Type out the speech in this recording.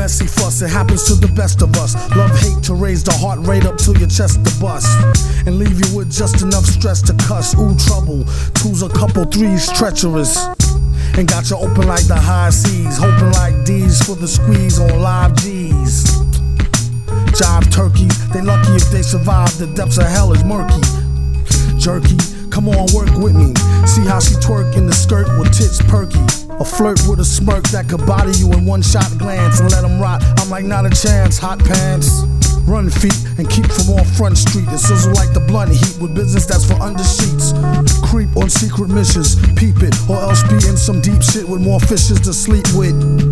Messy fuss, it happens to the best of us. Love hate to raise the heart rate up till your chest to bust. And leave you with just enough stress to cuss. Ooh, trouble. Two's a couple, three's treacherous. And got you open like the high seas. Hoping like D's for the squeeze on live G's. Jive turkeys, they lucky if they survive. The depths of hell is murky. Jerky, come on, work with me. See how she twerk in the skirt with tits perky. A flirt with a smirk that could body you in one shot glance and let them rot. I'm like, not a chance, hot pants. Run feet and keep from on Front Street. It sizzle like the blunt heat with business that's for under sheets. Creep on secret missions, peep it, or else be in some deep shit with more fishes to sleep with.